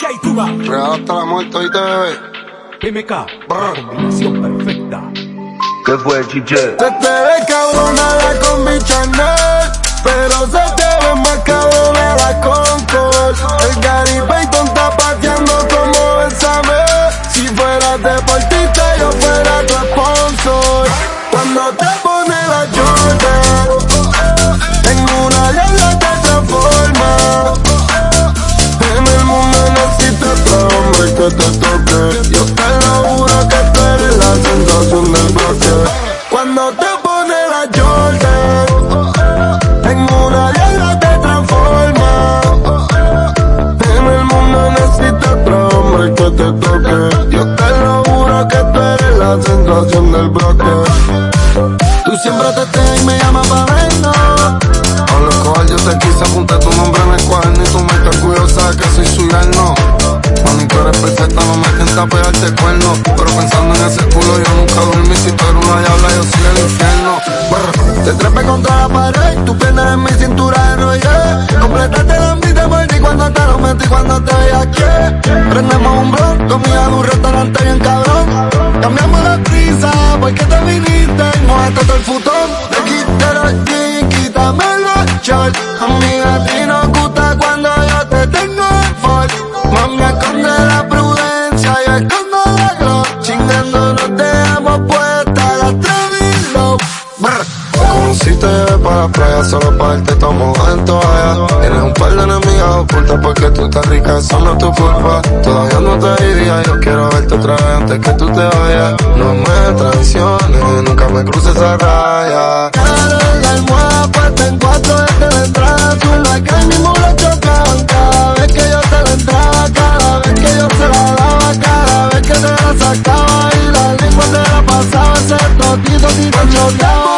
Real hasta la muerte, ¿oíste, bebé? PMK, combinación perfecta. ¿Qué fue, chiche? Se te ve cabrona la combi Chanel, pero se te ve más cabrona la Concord. El Gary Payton está pateando como Bésame. Si fueras deportista, yo fuera tu sponsor. Cuando te que te toque. Yo te lo juro que tú eres la sensación del bloque. Cuando te pone la Jordan, en una diabla te transforma. En el mundo no existe otro hombre que te toque. Yo te lo juro que tú eres la sensación del bloque. Tú siempre te tengo y me llamas para vernos. Con lo cual yo te quise apuntar tu nombre en el cuaderno y tú me estás curiosa que soy su yerno. Eres perfecta, no me intenta pegarte cuerno. Pero pensando en ese culo yo nunca dormí. Si tú eres una diabla, yo soy el infierno. Te trepe contra la pared, tu pierna en mi cintura enrollé. Completaste la vida, y cuando te lo metí, cuando te vi aquí. Prendemos un blog, comida de un restaurante bien cabrón. Cambiamos la prisa, porque te viniste y mojaste todo el futón. La glow. Chingando nos dejamos puesta la Travis Te conociste para la playa solo para verte todo en toalla Tienes un par de enemigas ocultas porque tú estás rica, eso no es tu culpa. Todavía no te iría, yo quiero verte otra vez antes que tú te vayas. No me traiciones, nunca me cruces esa raya. Cara la almohada en cuatro desde la entrada, tú la mismo 我找到。